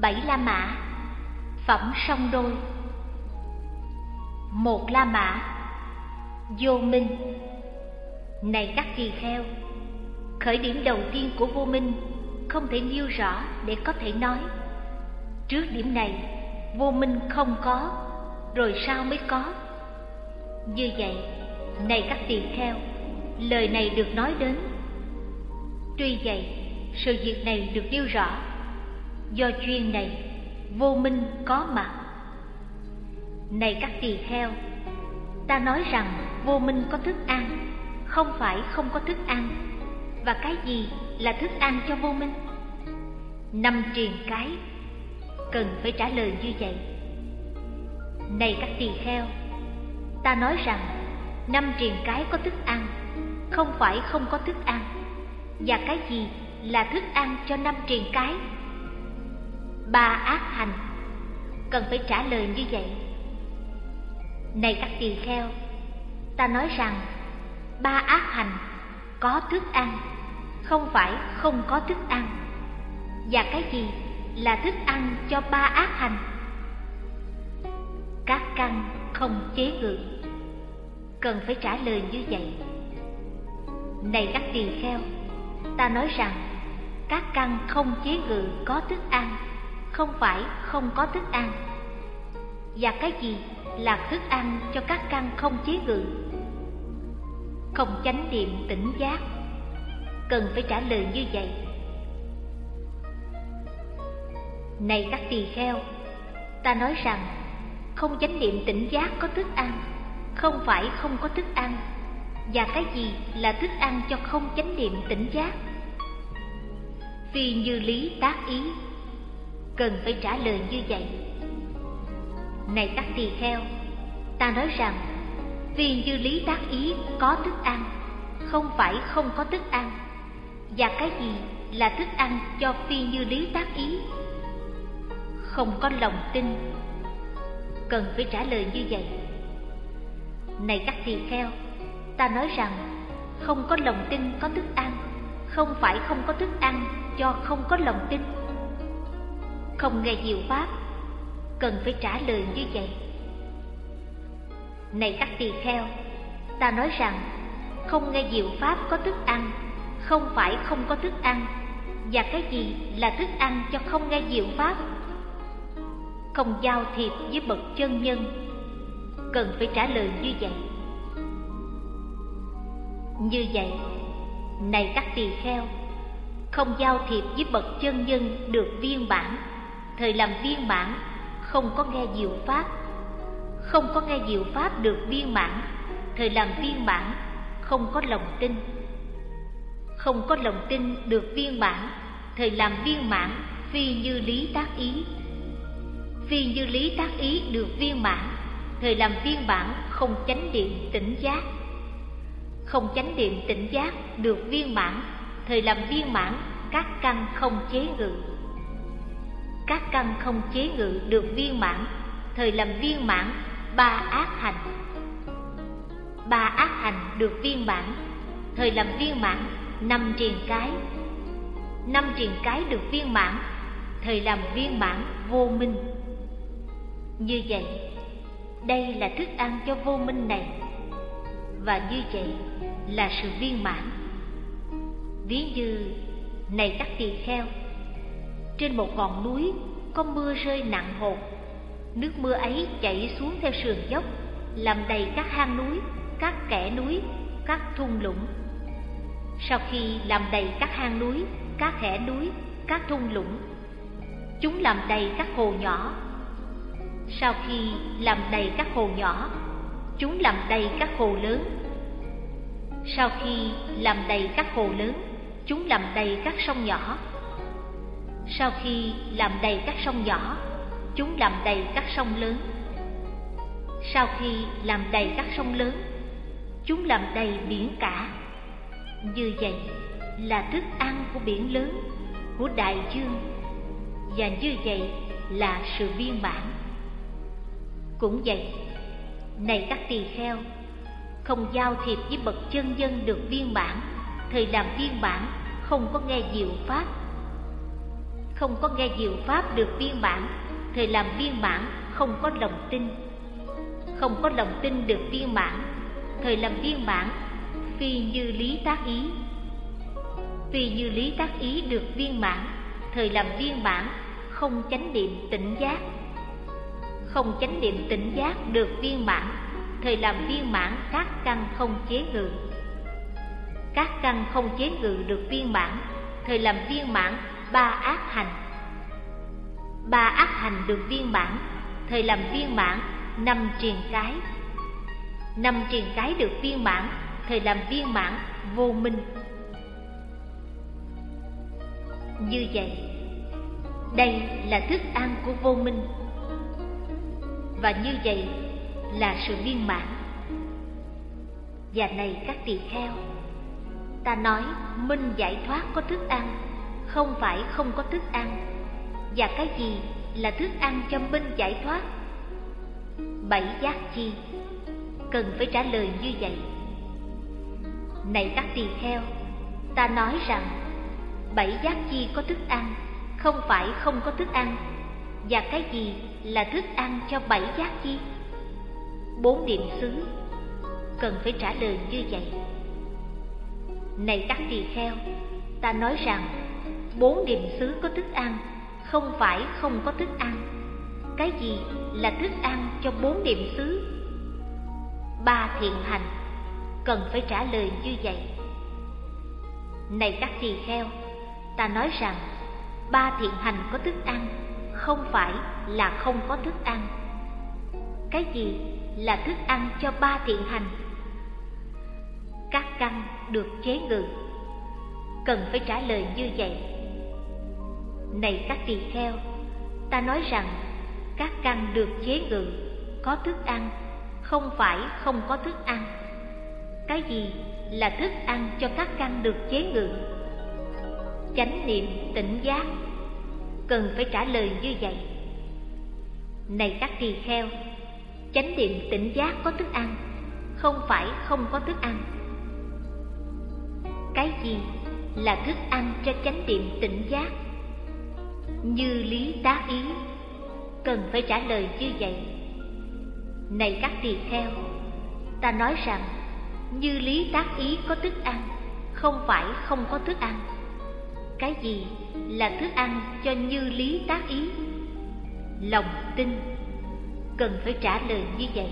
bảy la mã. Phẩm song đôi. Một la mã. Vô minh. Này các tỳ kheo, khởi điểm đầu tiên của vô minh không thể nêu rõ để có thể nói. Trước điểm này, vô minh không có, rồi sao mới có? Như vậy, này các tỳ kheo, lời này được nói đến. Tuy vậy, sự việc này được nêu rõ do chuyên này, vô minh có mặt. Này các tỳ kheo, ta nói rằng vô minh có thức ăn, không phải không có thức ăn. Và cái gì là thức ăn cho vô minh? Năm triền cái, cần phải trả lời như vậy. Này các tỳ kheo, ta nói rằng năm triền cái có thức ăn, không phải không có thức ăn. Và cái gì là thức ăn cho năm triền cái? Ba ác hành. Cần phải trả lời như vậy. Này các tỳ kheo, ta nói rằng, ba ác hành có thức ăn, không phải không có thức ăn. Và cái gì là thức ăn cho ba ác hành? Các căn không chế ngự. Cần phải trả lời như vậy. Này các tỳ kheo, ta nói rằng, các căn không chế ngự có thức ăn không phải không có thức ăn. Và cái gì là thức ăn cho các căn không chế ngự? Không chánh niệm tỉnh giác. Cần phải trả lời như vậy. Này các tỳ kheo, ta nói rằng không chánh niệm tỉnh giác có thức ăn, không phải không có thức ăn. Và cái gì là thức ăn cho không chánh niệm tỉnh giác? Phi như lý tác ý cần phải trả lời như vậy. Này các tỳ kheo, ta nói rằng, vì như lý tác ý có thức ăn, không phải không có thức ăn, và cái gì là thức ăn cho phi như lý tác ý? Không có lòng tin, cần phải trả lời như vậy. Này các tỳ kheo, ta nói rằng, không có lòng tin có thức ăn, không phải không có thức ăn cho không có lòng tin không nghe diệu pháp cần phải trả lời như vậy. Này các tỳ kheo, ta nói rằng, không nghe diệu pháp có thức ăn, không phải không có thức ăn. Và cái gì là thức ăn cho không nghe diệu pháp? Không giao thiệp với bậc chân nhân. Cần phải trả lời như vậy. Như vậy, này các tỳ kheo, không giao thiệp với bậc chân nhân được viên bản thời làm viên mãn, không có nghe diệu pháp. Không có nghe diệu pháp được viên mãn, thời làm viên mãn, không có lòng tin. Không có lòng tin được viên mãn, thời làm viên mãn, phi như lý tác ý. Phi như lý tác ý được viên mãn, thời làm viên mãn không chánh điện tỉnh giác. Không chánh điện tỉnh giác được viên mãn, thời làm viên mãn, các căn không chế ngự các căn không chế ngự được viên mãn, thời làm viên mãn, ba ác hành. Ba ác hành được viên mãn, thời làm viên mãn, năm triền cái. Năm triền cái được viên mãn, thời làm viên mãn vô minh. Như vậy, đây là thức ăn cho vô minh này. Và như vậy là sự viên mãn. Ví như, này các tỳ kheo trên một ngọn núi, có mưa rơi nặng hột. Nước mưa ấy chảy xuống theo sườn dốc, làm đầy các hang núi, các kẽ núi, các thung lũng. Sau khi làm đầy các hang núi, các kẽ núi, các thung lũng, chúng làm đầy các hồ nhỏ. Sau khi làm đầy các hồ nhỏ, chúng làm đầy các hồ lớn. Sau khi làm đầy các hồ lớn, chúng làm đầy các sông nhỏ sau khi làm đầy các sông nhỏ, chúng làm đầy các sông lớn. Sau khi làm đầy các sông lớn, chúng làm đầy biển cả. Như vậy là thức ăn của biển lớn, của đại dương. Và như vậy là sự viên mãn. Cũng vậy, này các tỳ kheo, không giao thiệp với bậc chân dân được viên mãn. Thì làm viên mãn không có nghe diệu pháp không có nghe diệu pháp được viên mãn thời làm viên mãn không có lòng tin. Không có lòng tin được viên mãn thời làm viên mãn phi như lý tác ý. Phi như lý tác ý được viên mãn thời làm viên mãn không chánh niệm tỉnh giác. Không chánh niệm tỉnh giác được viên mãn thời làm viên mãn các căn không chế ngự. Các căn không chế ngự được viên mãn thời làm viên mãn ba ác hành. Ba ác hành được viên mãn, thời làm viên mãn, năm triền cái. Năm triền cái được viên mãn, thời làm viên mãn, vô minh. Như vậy, đây là thức ăn của vô minh. Và như vậy là sự viên mãn. Và này các tỳ kheo, ta nói minh giải thoát có thức ăn không phải không có thức ăn. Và cái gì là thức ăn cho minh giải thoát? Bảy giác chi. Cần phải trả lời như vậy. Này các tỳ kheo, ta nói rằng bảy giác chi có thức ăn, không phải không có thức ăn. Và cái gì là thức ăn cho bảy giác chi? Bốn niệm xứ. Cần phải trả lời như vậy. Này các tỳ kheo, ta nói rằng bốn điểm xứ có thức ăn, không phải không có thức ăn. Cái gì là thức ăn cho bốn điểm xứ? Ba thiện hành, cần phải trả lời như vậy. Này các tỳ kheo, ta nói rằng, ba thiện hành có thức ăn, không phải là không có thức ăn. Cái gì là thức ăn cho ba thiện hành? Các căn được chế ngự. Cần phải trả lời như vậy này các tỳ kheo. Ta nói rằng, các căn được chế ngự, có thức ăn, không phải không có thức ăn. Cái gì là thức ăn cho các căn được chế ngự? Chánh niệm tỉnh giác. Cần phải trả lời như vậy. Này các tỳ kheo, chánh niệm tỉnh giác có thức ăn, không phải không có thức ăn. Cái gì là thức ăn cho chánh niệm tỉnh giác? Như lý tá ý, cần phải trả lời như vậy. Này các tỳ kheo, ta nói rằng, như lý tác ý có thức ăn, không phải không có thức ăn. Cái gì là thức ăn cho như lý tác ý? Lòng tin, cần phải trả lời như vậy.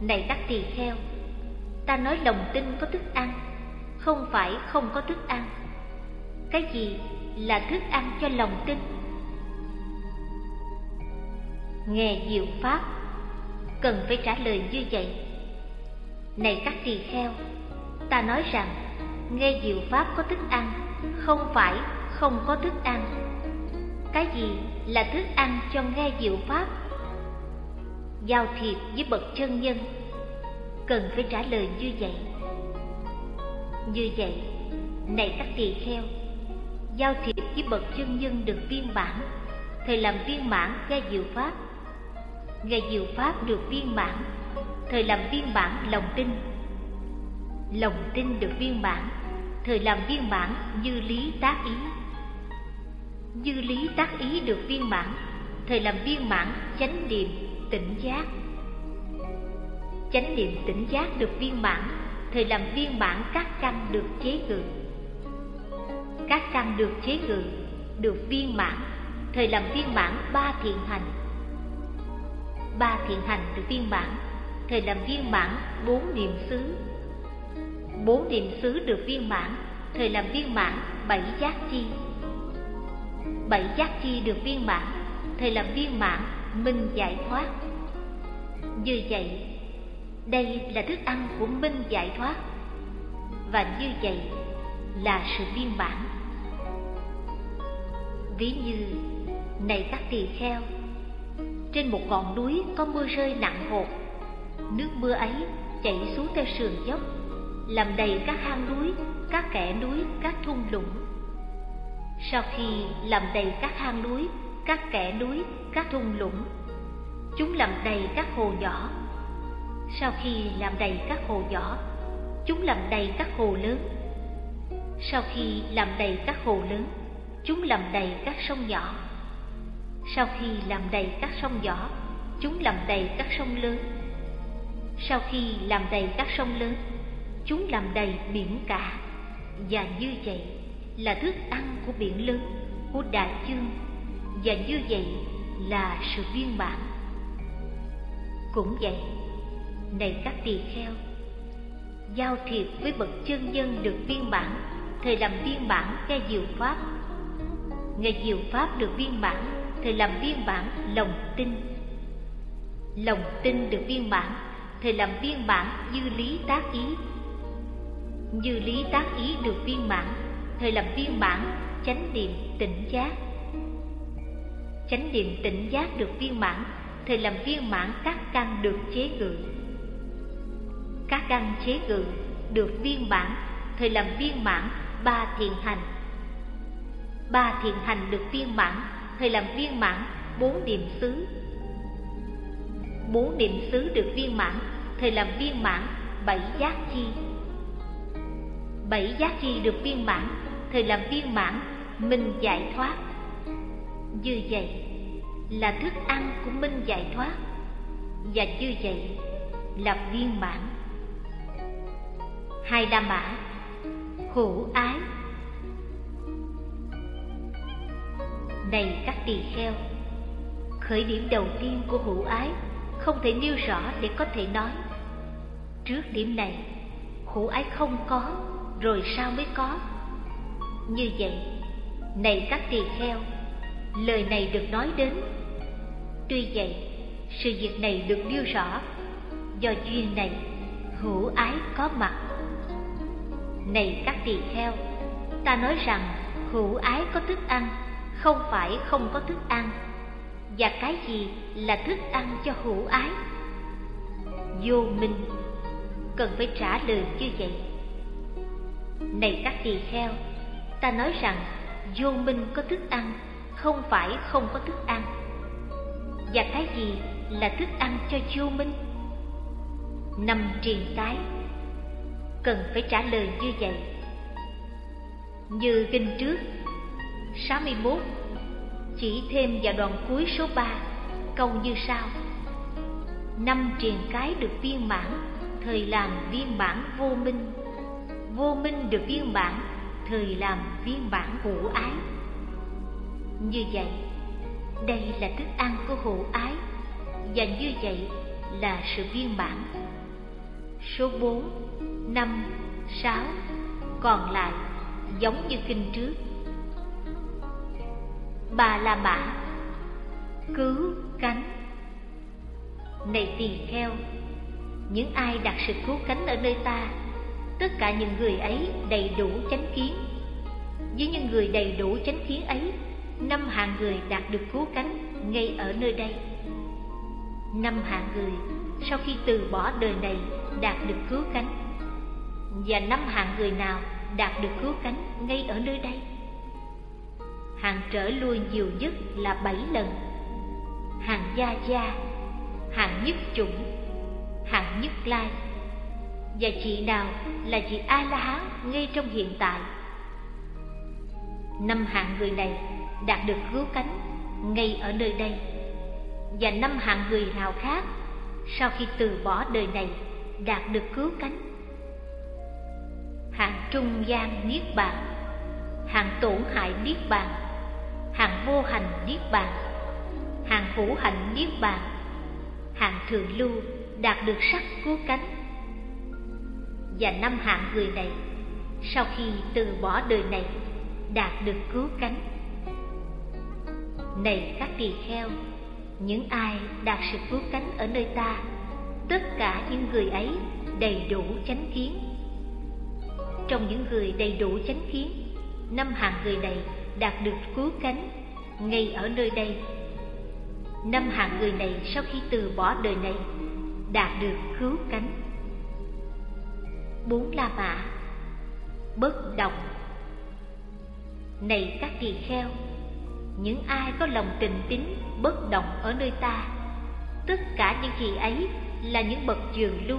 Này các tỳ kheo, ta nói lòng tin có thức ăn, không phải không có thức ăn. Cái gì là thức ăn cho lòng tin. Nghe diệu pháp, cần phải trả lời như vậy. Này các tỳ kheo, ta nói rằng, nghe diệu pháp có thức ăn, không phải không có thức ăn. Cái gì là thức ăn cho nghe diệu pháp? Giao thiệp với bậc chân nhân, cần phải trả lời như vậy. Như vậy, này các tỳ kheo giao thiệp với bậc chân nhân được viên mãn thời làm viên mãn nghe diệu pháp. Nghe diệu pháp được viên mãn thời làm viên mãn lòng tin. Lòng tin được viên mãn thời làm viên mãn như lý tác ý. Như lý tác ý được viên mãn thời làm viên mãn chánh niệm tỉnh giác. Chánh niệm tỉnh giác được viên mãn thời làm viên mãn các căn được chế ngự các căn được chế ngự, được viên mãn, thời làm viên mãn ba thiện hành. Ba thiện hành được viên mãn, thời làm viên mãn bốn niệm xứ. Bốn niệm xứ được viên mãn, thời làm viên mãn bảy giác chi. Bảy giác chi được viên mãn, thời làm viên mãn minh giải thoát. Như vậy, đây là thức ăn của minh giải thoát. Và như vậy là sự viên mãn ví như, này các tỳ kheo, trên một ngọn núi có mưa rơi nặng hột, nước mưa ấy chảy xuống theo sườn dốc, làm đầy các hang núi, các kẽ núi, các thung lũng. Sau khi làm đầy các hang núi, các kẽ núi, các thung lũng, chúng làm đầy các hồ nhỏ. Sau khi làm đầy các hồ nhỏ, chúng làm đầy các hồ lớn. Sau khi làm đầy các hồ lớn chúng làm đầy các sông nhỏ. Sau khi làm đầy các sông nhỏ, chúng làm đầy các sông lớn. Sau khi làm đầy các sông lớn, chúng làm đầy biển cả. Và như vậy là thức ăn của biển lớn, của đại dương. Và như vậy là sự viên bản. Cũng vậy, này các tỳ kheo, giao thiệp với bậc chân nhân được viên bản, thời làm viên bản nghe diệu pháp. Nghe diệu pháp được viên bản, thời làm viên bản lòng tin. Lòng tin được viên bản, thời làm viên bản dư lý tác ý. Dư lý tác ý được viên bản, thời làm viên bản chánh niệm tỉnh giác. Chánh niệm tỉnh giác được viên mãn, thời làm viên mãn các căn được chế ngự các căn chế ngự được viên bản thời làm viên mãn ba thiền hành ba thiện hành được viên mãn, thầy làm viên mãn, bốn niệm xứ. Bốn niệm xứ được viên mãn, thầy làm viên mãn, bảy giác chi. Bảy giác chi được viên mãn, thầy làm viên mãn, minh giải thoát. Như vậy là thức ăn của minh giải thoát, và như vậy là viên mãn. Hai la mã hữu ái. Này các tỳ kheo. Khởi điểm đầu tiên của hữu ái, không thể nêu rõ để có thể nói. Trước điểm này, hữu ái không có, rồi sao mới có? Như vậy, này các tỳ kheo, lời này được nói đến. Tuy vậy, sự việc này được nêu rõ, do duyên này hữu ái có mặt. Này các tỳ kheo, ta nói rằng hữu ái có thức ăn không phải không có thức ăn. Và cái gì là thức ăn cho hữu ái? Vô minh, cần phải trả lời như vậy. Này các tỳ kheo, ta nói rằng vô minh có thức ăn, không phải không có thức ăn. Và cái gì là thức ăn cho vô minh? Năm triền tái cần phải trả lời như vậy. Như kinh trước 61 chỉ thêm vào đoạn cuối số 3 câu như sau. Năm triền cái được viên mãn thời làm viên bản vô minh. Vô minh được viên bản thời làm viên bản hữu ái. Như vậy đây là thức ăn của hữu ái và như vậy là sự viên bản số 4, 5, 6 còn lại giống như kinh trước bà la mã cứu cánh này tỳ kheo, những ai đặt sự cứu cánh ở nơi ta, tất cả những người ấy đầy đủ chánh kiến. Với những người đầy đủ chánh kiến ấy, năm hạng người đạt được cứu cánh ngay ở nơi đây. Năm hạng người sau khi từ bỏ đời này đạt được cứu cánh. Và năm hạng người nào đạt được cứu cánh ngay ở nơi đây? Hàng trở lui nhiều nhất là bảy lần. Hàng gia gia, hàng nhất chủng, hàng nhất lai. Và chị nào là chị a la hán ngay trong hiện tại? Năm hạng người này đạt được cứu cánh ngay ở nơi đây. Và năm hạng người nào khác sau khi từ bỏ đời này đạt được cứu cánh? Hạng trung gian niết bàn, hạng tổn hại niết bàn hạng vô hành niết bàn. Hạng hữu hạnh niết bàn. Hạng thượng lưu đạt được sắc cứu cánh. Và năm hạng người này, sau khi từ bỏ đời này, đạt được cứu cánh. Này các tỳ kheo, những ai đạt sự cứu cánh ở nơi ta, tất cả những người ấy đầy đủ chánh kiến. Trong những người đầy đủ chánh kiến, năm hạng người này đạt được cứu cánh ngay ở nơi đây. Năm hạng người này sau khi từ bỏ đời này đạt được cứu cánh. Bốn la mã, bất động này các tỳ kheo, những ai có lòng tình tín bất động ở nơi ta, tất cả những gì ấy là những bậc trường lưu.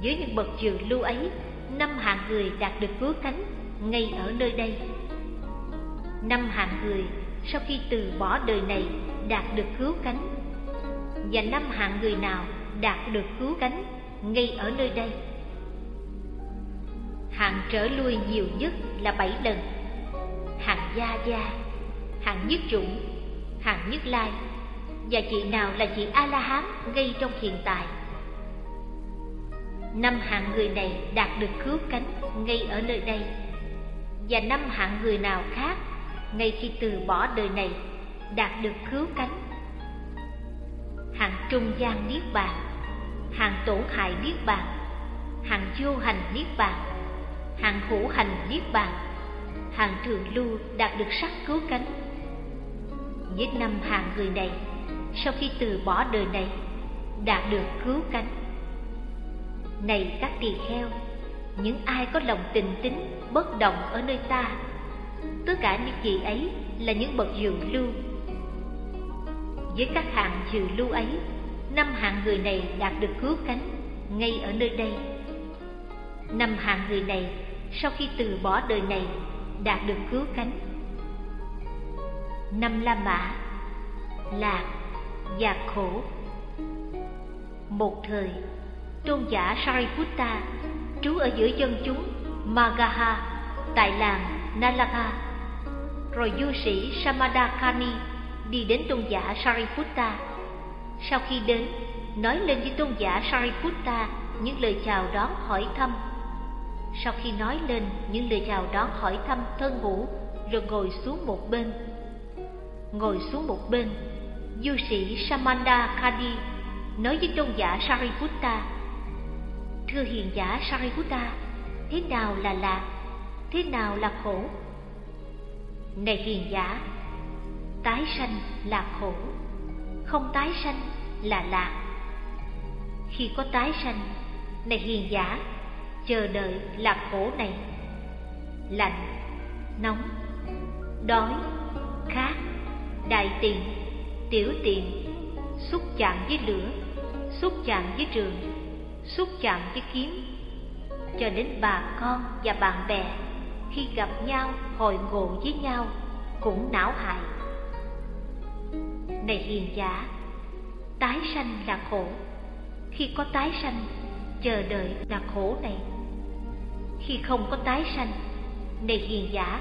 Dưới những bậc trường lưu ấy, năm hạng người đạt được cứu cánh ngay ở nơi đây năm hạng người sau khi từ bỏ đời này đạt được cứu cánh. Và năm hạng người nào đạt được cứu cánh ngay ở nơi đây? Hạng trở lui nhiều nhất là bảy lần. Hạng gia gia hạng nhất chủng hạng nhất lai. Và chị nào là chị a la hán ngay trong hiện tại? Năm hạng người này đạt được cứu cánh ngay ở nơi đây. Và năm hạng người nào khác ngay khi từ bỏ đời này, đạt được cứu cánh. Hạng trung gian niết bàn, hạng tổn hại niết bàn, hạng vô hành niết bàn, hạng hữu hành niết bàn, hạng thường lưu đạt được sắc cứu cánh. Với năm hạng người này, sau khi từ bỏ đời này, đạt được cứu cánh. Này các tỳ kheo, những ai có lòng tình tín bất động ở nơi ta tất cả những gì ấy là những bậc dự lưu. Với các hạng dự lưu ấy, năm hạng người này đạt được cứu cánh ngay ở nơi đây. Năm hạng người này sau khi từ bỏ đời này đạt được cứu cánh. Năm la mã, lạc và khổ. Một thời, tôn giả sariputta trú ở giữa dân chúng magaha tại làng nalaka. Rồi du sĩ samadakani đi đến tôn giả sariputta. Sau khi đến, nói lên với tôn giả sariputta những lời chào đón hỏi thăm. Sau khi nói lên những lời chào đón hỏi thăm thân hữu rồi ngồi xuống một bên. Ngồi xuống một bên, du sĩ Samadakani nói với tôn giả sariputta, thưa hiền giả sariputta, thế nào là lạc thế nào là khổ? Này hiền giả, tái sanh là khổ, không tái sanh là lạc. Khi có tái sanh, này hiền giả, chờ đợi là khổ này. Lạnh nóng, đói, khát, đại tiện tiểu tiện xúc chạm với lửa, xúc chạm với trường, xúc chạm với kiếm. Cho đến bà con và bạn bè khi gặp nhau, hội ngộ với nhau, cũng não hại. Này hiền giả, tái sanh là khổ. Khi có tái sanh, chờ đợi là khổ này. Khi không có tái sanh, này hiền giả,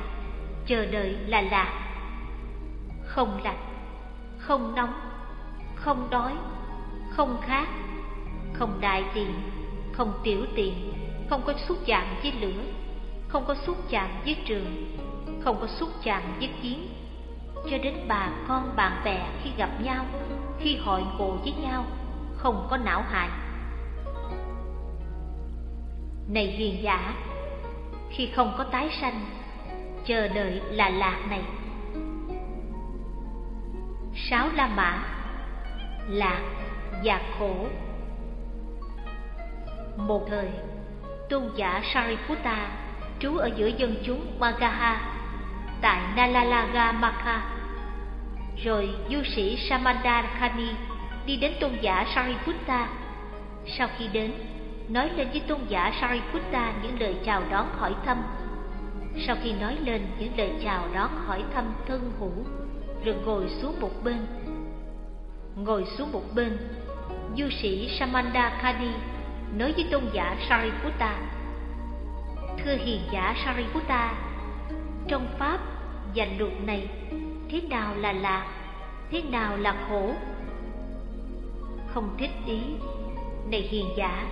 chờ đợi là lạc. Không lạnh không nóng, không đói, không khát, không đại tiện, không tiểu tiện, không có xúc chạm với lửa không có xúc chạm với trường, không có xúc chạm với kiến. Cho đến bà con bạn bè khi gặp nhau, khi hội ngộ với nhau, không có não hại. Này hiền giả, khi không có tái sanh, chờ đợi là lạc này. Sáu la mã, lạc và khổ. Một thời tôn giả sariputta trú ở giữa dân chúng magaha tại nalalaga makha. Rồi du sĩ samandakani đi đến tôn giả sariputta. Sau khi đến, nói lên với tôn giả sariputta những lời chào đón hỏi thăm. Sau khi nói lên những lời chào đón hỏi thăm thân hữu, rồi ngồi xuống một bên. Ngồi xuống một bên, du sĩ samandakani nói với tôn giả sariputta thưa hiền giả sariputta trong pháp dành luật này, thế nào là lạc, thế nào là khổ? Không thích ý, này hiền giả,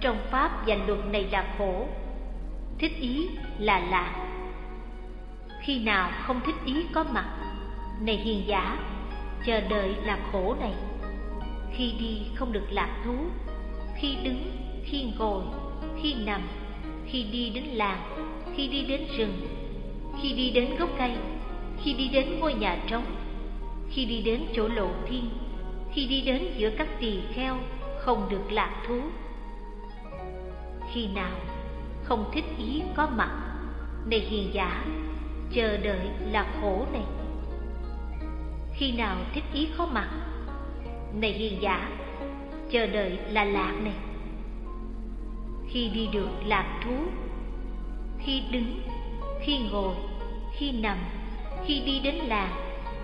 trong pháp dành luật này là khổ, thích ý là lạc. Khi nào không thích ý có mặt, này hiền giả, chờ đợi là khổ này. Khi đi không được lạc thú, khi đứng, khi ngồi, khi nằm khi đi đến làng, khi đi đến rừng, khi đi đến gốc cây, khi đi đến ngôi nhà trống, khi đi đến chỗ lộ thiên, khi đi đến giữa các tỳ kheo không được lạc thú. Khi nào không thích ý có mặt, này hiền giả, chờ đợi là khổ này. Khi nào thích ý có mặt, này hiền giả, chờ đợi là lạc này khi đi được lạc thú, khi đứng, khi ngồi, khi nằm, khi đi đến làng,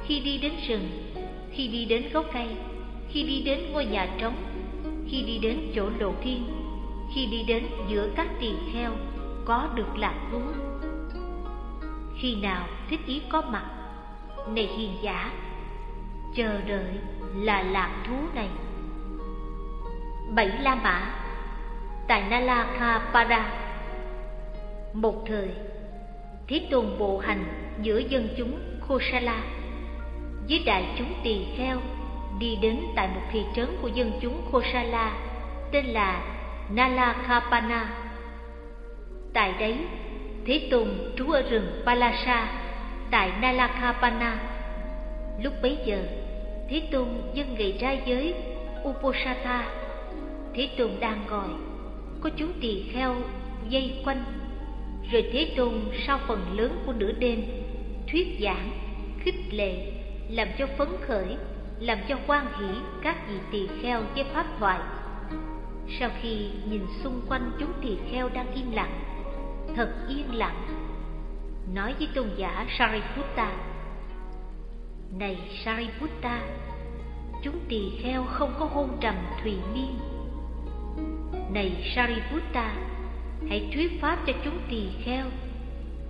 khi đi đến rừng, khi đi đến gốc cây, khi đi đến ngôi nhà trống, khi đi đến chỗ lộ thiên, khi đi đến giữa các tỳ kheo có được lạc thú. Khi nào thích ý có mặt, này hiền giả, chờ đợi là lạc thú này. Bảy la mã tại nalakhapada một thời thế tôn bộ hành giữa dân chúng Kosala, với đại chúng tỳ kheo đi đến tại một thị trấn của dân chúng Kosala tên là Nalakapana. tại đấy thế tôn trú ở rừng palasa tại Nalakapana. lúc bấy giờ thế tôn dân ngày ra giới uposatha thế tôn đang gọi có chúng tỳ kheo, dây quanh. Rồi thế tôn sau phần lớn của nửa đêm, thuyết giảng, khích lệ, làm cho phấn khởi, làm cho quan hỷ các vị tỳ kheo với pháp thoại. Sau khi nhìn xung quanh chúng tỳ kheo đang im lặng, thật yên lặng, nói với tôn giả sariputta, này sariputta chúng tỳ kheo không có hôn trầm thùy miên này sariputta, hãy thuyết pháp cho chúng tỳ kheo.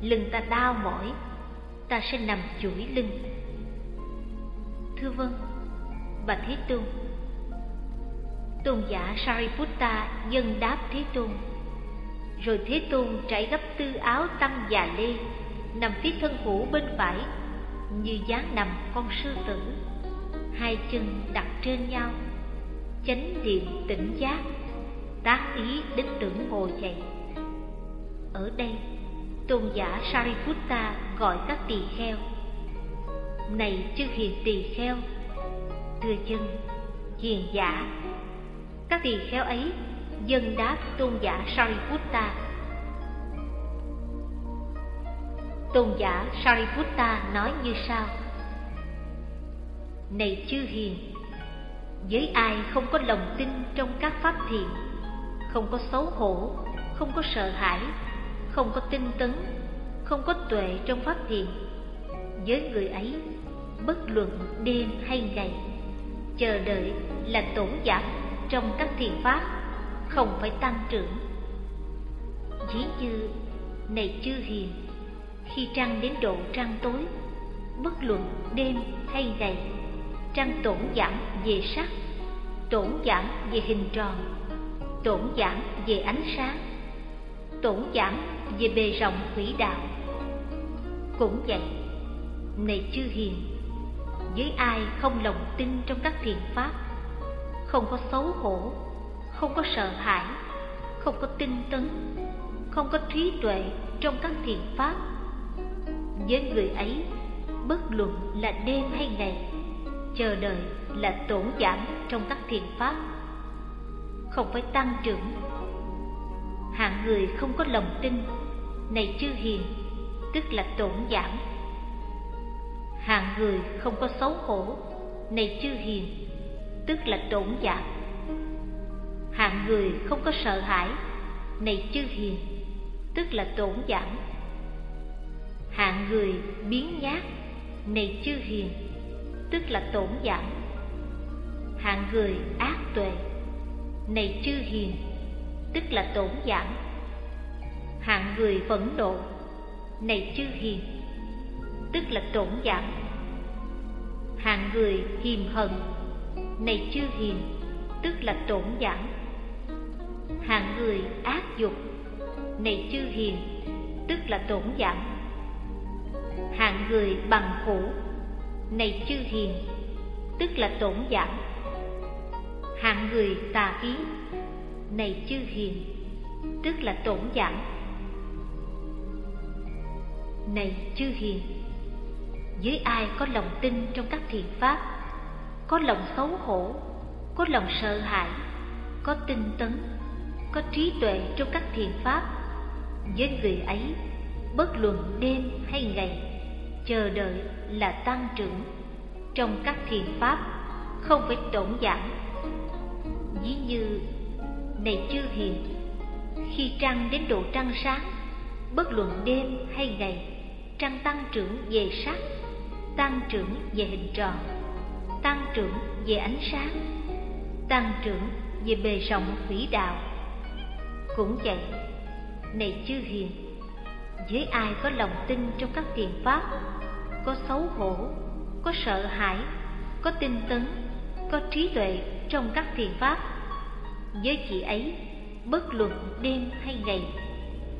Lưng ta đau mỏi, ta sẽ nằm chuỗi lưng. Thưa vâng bà thế tôn. Tôn giả sariputta dân đáp thế tôn. Rồi thế tôn trải gấp tư áo tăng già lê, nằm phía thân hữu bên phải, như dáng nằm con sư tử. Hai chân đặt trên nhau, chánh điện tỉnh giác tác ý đến trưởng ngồi dậy ở đây, tôn giả sariputta gọi các tỳ kheo. Này chư hiền tỳ kheo, thưa chân hiền giả, các tỳ kheo ấy dân đáp tôn giả sariputta. Tôn giả sariputta nói như sau. Này chư hiền với ai không có lòng tin trong các pháp thiện không có xấu hổ, không có sợ hãi, không có tinh tấn, không có tuệ trong phát hiện. với người ấy, bất luận đêm hay ngày, chờ đợi là tổn giảm trong các thiền pháp, không phải tăng trưởng Dĩ như, này chư hiền, khi trăng đến độ trăng tối, bất luận đêm hay ngày, trăng tổn giảm về sắc, tổn giảm về hình tròn tổn giảm về ánh sáng. Tổn giảm về bề rộng quỹ đạo. Cũng vậy, này chư hiền, với ai không lòng tin trong các thiền pháp, không có xấu hổ, không có sợ hãi, không có tinh tấn, không có trí tuệ trong các thiền pháp, với người ấy, bất luận là đêm hay ngày, chờ đợi là tổn giảm trong các thiền pháp không phải tăng trưởng. Hạng người không có lòng tin, này chư hiền, tức là tổn giảm. Hạng người không có xấu hổ, này chư hiền, tức là tổn giảm. Hạng người không có sợ hãi, này chư hiền, tức là tổn giảm. Hạng người biến nhát, này chư hiền, tức là tổn giảm. Hạng người ác tuệ này chư hiền, tức là tổn giảm. Hạng người phẫn nộ, này chư hiền, tức là tổn giảm. Hạng người hiềm hận, này chư hiền, tức là tổn giảm. Hạng người ác dục, này chư hiền, tức là tổn giảm. Hạng người bằng khổ, này chư hiền, tức là tổn giảm hạng người tà kiến này chư hiền, tức là tổn giảm. Này chư hiền với ai có lòng tin trong các thiền pháp? Có lòng xấu hổ, có lòng sợ hãi, có tinh tấn, có trí tuệ trong các thiền pháp? Với người ấy, bất luận đêm hay ngày, chờ đợi là tăng trưởng. Trong các thiền pháp, không phải tổn giảm ví như, này chư hiền, khi trăng đến độ trăng sáng, bất luận đêm hay ngày, trăng tăng trưởng về sắc, tăng trưởng về hình tròn, tăng trưởng về ánh sáng, tăng trưởng về bề rộng quỹ đạo. Cũng vậy, này chư hiền, với ai có lòng tin trong các thiền pháp, có xấu hổ, có sợ hãi, có tinh tấn, có trí tuệ trong các thiền pháp với chị ấy, bất luận đêm hay ngày,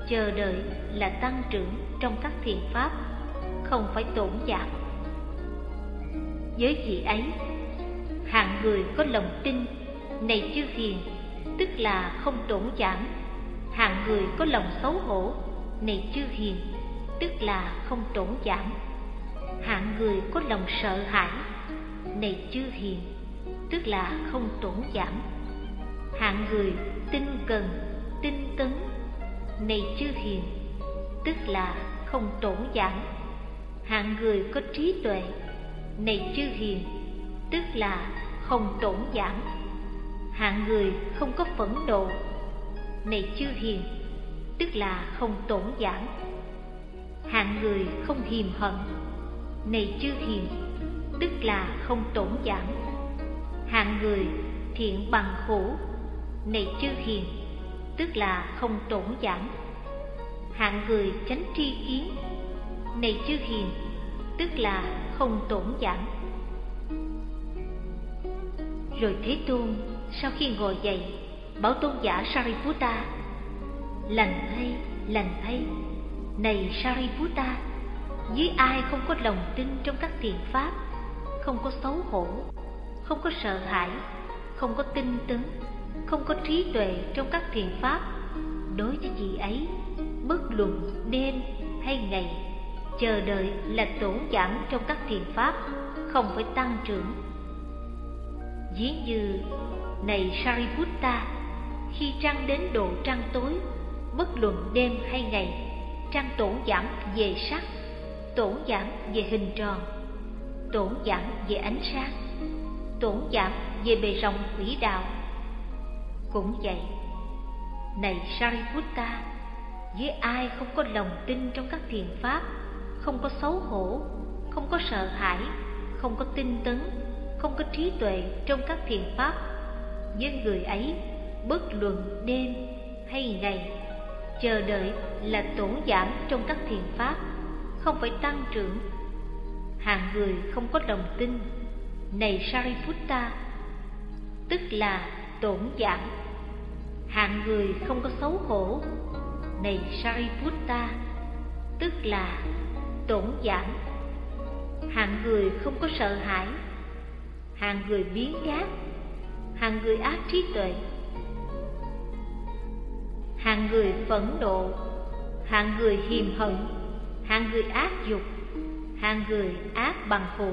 chờ đợi là tăng trưởng trong các thiền pháp, không phải tổn giảm. Với chị ấy, hạng người có lòng tin này chư hiền, tức là không tổn giảm. Hạng người có lòng xấu hổ này chư hiền, tức là không tổn giảm. Hạng người có lòng sợ hãi này chư hiền, tức là không tổn giảm hạng người tinh cần, tinh tấn, này chư hiền, tức là không tổn giảm hạng người có trí tuệ, này chư hiền, tức là không tổn giảm hạng người không có phẫn nộ, này chư hiền, tức là không tổn giảm hạng người không hiềm hận, này chư hiền, tức là không tổn giảm hạng người thiện bằng khổ này chư hiền, tức là không tổn giảm. Hạng người tránh tri kiến. Này chư hiền, tức là không tổn giảm. Rồi thế tôn, sau khi ngồi dậy, bảo tôn giả sariputta, lành thay lành thay. Này sariputta, dưới ai không có lòng tin trong các thiền pháp? Không có xấu hổ, không có sợ hãi, không có tin tưởng không có trí tuệ trong các thiền pháp. Đối với chị ấy, bất luận đêm hay ngày, chờ đợi là tổn giảm trong các thiền pháp, không phải tăng trưởng. Ví như, này sariputta, khi trăng đến độ trăng tối, bất luận đêm hay ngày, trăng tổn giảm về sắc, tổn giảm về hình tròn, tổn giảm về ánh sáng, tổn giảm về bề rộng quỹ đạo cũng vậy. Này sariputta, với ai không có lòng tin trong các thiền pháp, không có xấu hổ, không có sợ hãi, không có tinh tấn, không có trí tuệ trong các thiền pháp với người ấy bất luận đêm hay ngày, chờ đợi là tổn giảm trong các thiền pháp, không phải tăng trưởng. Hạng người không có lòng tin, này sariputta, tức là tổn giảm hạng người không có xấu hổ. Này sariputta, tức là tổn giảm. Hạng người không có sợ hãi. Hạng người biến giác. Hạng người ác trí tuệ. Hạng người phẫn nộ. Hạng người hiềm hận. Hạng người ác dục. Hạng người ác bằng phủ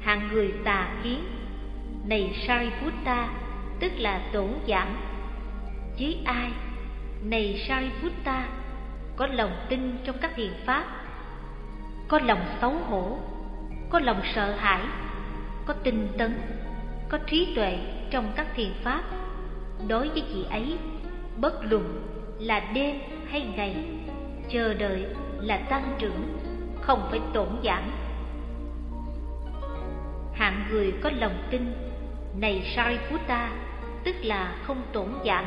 hạng người tà kiến. Này sariputta, tức là tổn giảm với ai? Này sariputta có lòng tin trong các thiền pháp, có lòng xấu hổ, có lòng sợ hãi, có tinh tấn, có trí tuệ trong các thiền pháp. Đối với chị ấy, bất luận là đêm hay ngày, chờ đợi là tăng trưởng, không phải tổn giảm. Hạng người có lòng tin, này sariputta tức là không tổn giảm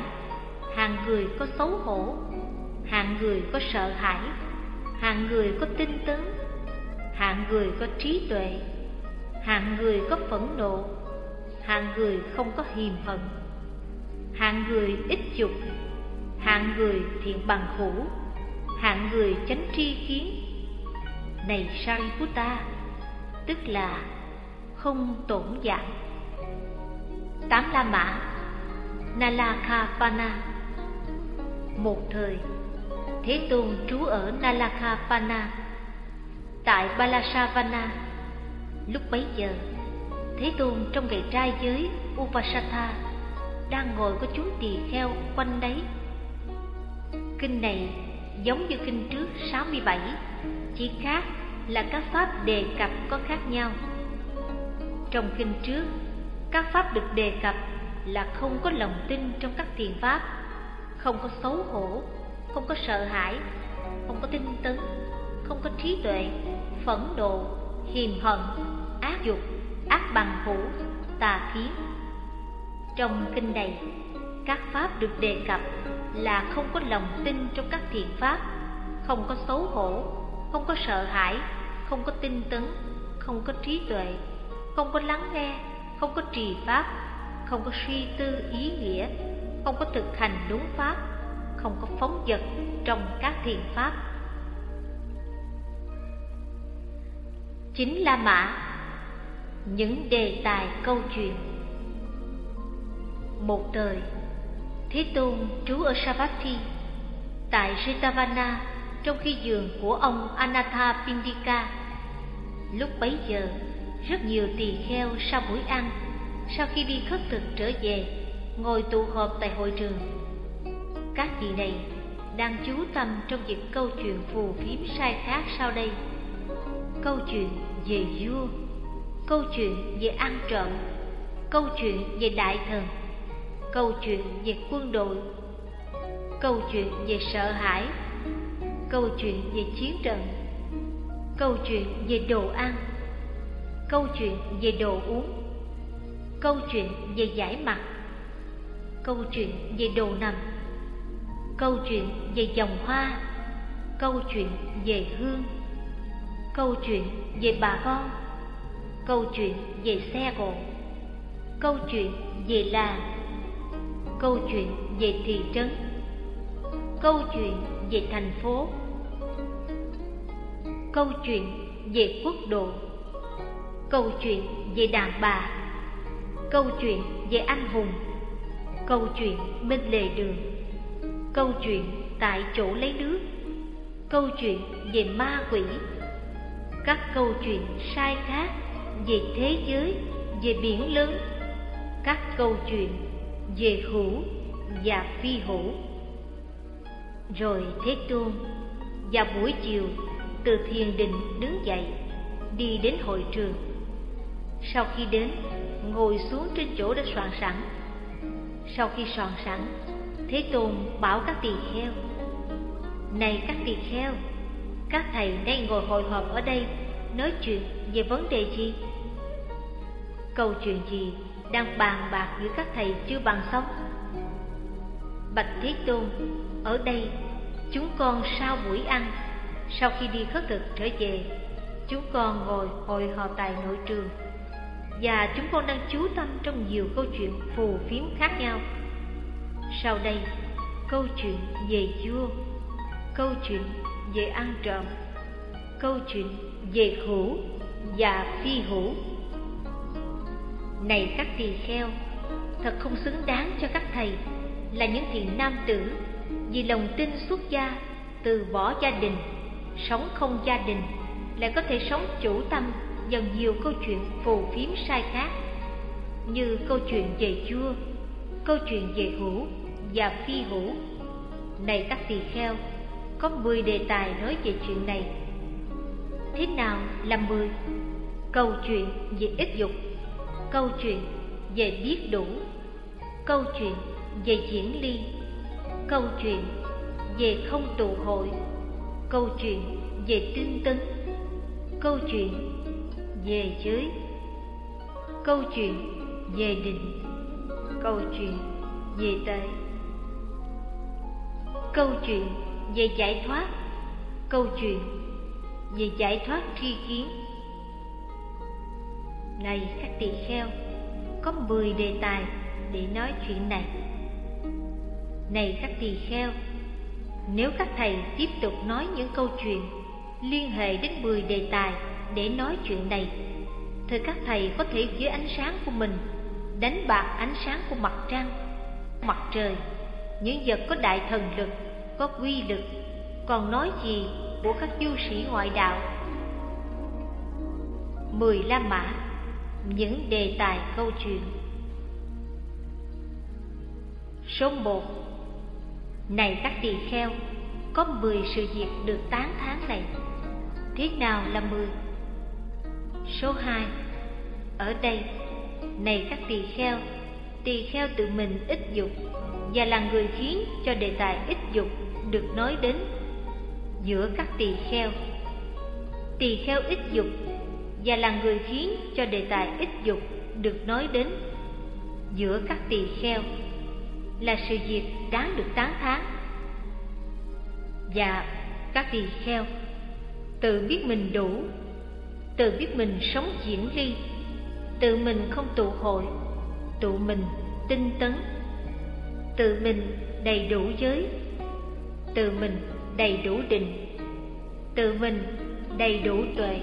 hàng người có xấu hổ hạng người có sợ hãi hạng người có tinh tấn hạng người có trí tuệ hạng người có phẫn nộ hạng người không có hiềm hận hạng người ít dục hạng người thiện bằng khổ hạng người chánh tri kiến. Này sariputta tức là không tổn giảm. Tám la mã nalakapana một thời. Thế tôn trú ở nalakapana tại balasavana. Lúc bấy giờ, thế tôn trong ngày trai giới upasatha đang ngồi có chúng tỳ kheo quanh đấy. Kinh này giống như kinh trước 67 chỉ khác là các pháp đề cập có khác nhau. Trong kinh trước, các pháp được đề cập là không có lòng tin trong các thiền pháp không có xấu hổ không có sợ hãi không có tinh tấn không có trí tuệ phẫn nộ hiềm hận, ác dục, ác bằng hữu, tà kiến. Trong kinh này, các pháp được đề cập là không có lòng tin trong các thiện pháp, không có xấu hổ, không có sợ hãi, không có tinh tấn, không có trí tuệ, không có lắng nghe, không có trì pháp, không có suy tư ý nghĩa, không có thực hành đúng pháp, không có phóng dật trong các thiền pháp. Chính La Mã Những đề tài câu chuyện Một đời Thế Tôn trú ở Savatthi Tại Jetavana Trong khi giường của ông Anatha Pindika Lúc bấy giờ Rất nhiều tỳ kheo sau buổi ăn Sau khi đi khất thực trở về Ngồi tụ họp tại hội trường. Các vị này đang chú tâm trong việc câu chuyện phù phiếm sai khác sau đây. Câu chuyện về vua, Câu chuyện về ăn trộm, Câu chuyện về đại thần, câu chuyện về quân đội, câu chuyện về sợ hãi, câu chuyện về chiến trận, câu chuyện về đồ ăn, câu chuyện về đồ uống, câu chuyện về giải mặt câu chuyện về đồ nằm câu chuyện về dòng hoa câu chuyện về hương câu chuyện về bà con câu chuyện về xe cộ câu chuyện về làng câu chuyện về thị trấn câu chuyện về thành phố câu chuyện về quốc độ câu chuyện về đàn bà câu chuyện về anh hùng câu chuyện bên lề đường. Câu chuyện tại chỗ lấy nước câu chuyện về ma quỷ. Các câu chuyện sai khác về thế giới, về biển lớn. Các câu chuyện về hữu và phi hữu rồi thế tôn vào buổi chiều từ thiền định đứng dậy, đi đến hội trường. Sau khi đến, ngồi xuống trên chỗ đã soạn sẵn sau khi soạn sẵn. Thế tôn bảo các tỳ kheo, này các tỳ kheo, các thầy đang ngồi hội họp ở đây nói chuyện về vấn đề gì? Câu chuyện gì đang bàn bạc giữa các thầy chưa bằng xong bạch thế tôn, ở đây, chúng con sau buổi ăn, sau khi đi khất thực trở về, chúng con ngồi hội họp tại nội trường và chúng con đang chú tâm trong nhiều câu chuyện phù phiếm khác nhau. Sau đây, câu chuyện về vua, câu chuyện về ăn trộm, câu chuyện về hữu và phi hữu này các tỳ kheo, thật không xứng đáng cho các thầy là những thiện nam tử vì lòng tin xuất gia từ bỏ gia đình, sống không gia đình lại có thể sống chủ tâm dần nhiều câu chuyện phù phiếm sai khác như câu chuyện về chua, câu chuyện về hữu và phi hữu này các tỳ kheo có mười đề tài nói về chuyện này. Thế nào là mười? Câu chuyện về ích dục câu chuyện về biết đủ câu chuyện về diễn ly câu chuyện về không tụ hội câu chuyện về tương tấn câu chuyện về giới câu chuyện về định, câu chuyện về tệ. Câu chuyện về giải thoát, câu chuyện về giải thoát tri kiến. Này các tỳ kheo, có mười đề tài để nói chuyện này. Này các tỳ kheo, nếu các thầy tiếp tục nói những câu chuyện liên hệ đến mười đề tài để nói chuyện này. Thì các thầy, có thể dưới ánh sáng của mình, đánh bạc ánh sáng của mặt trăng, mặt trời. Những vật có đại thần lực, có quy lực, còn nói gì của các du sĩ ngoại đạo? Mười la mã, những đề tài câu chuyện. Số một. Này các tỳ kheo, có mười sự việc được tán thán này. Thế nào là mười? Số hai. Ở đây, này các tỳ kheo tỳ kheo tự mình ít dục và là người khiến cho đề tài ít dục được nói đến. Giữa các tỳ kheo tỳ kheo ít dục và là người khiến cho đề tài ích dục được nói đến. Giữa các tỳ kheo là sự việc đáng được tán thán. Và các tỳ kheo tự biết mình đủ tự biết mình sống diễn ly. Tự mình không tụ hội. Tụ mình tinh tấn. Tự mình đầy đủ giới. Tự mình đầy đủ định. Tự mình đầy đủ tuệ.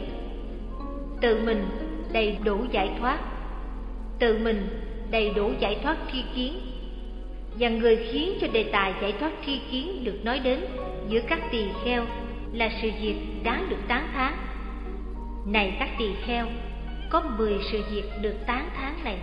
Tự mình đầy đủ giải thoát. Tự mình đầy đủ giải thoát tri kiến. Và người khiến cho đề tài giải thoát tri kiến được nói đến giữa các tỳ kheo là sự việc đáng được tán thán này các tỳ kheo có mười sự việc được tán thán này.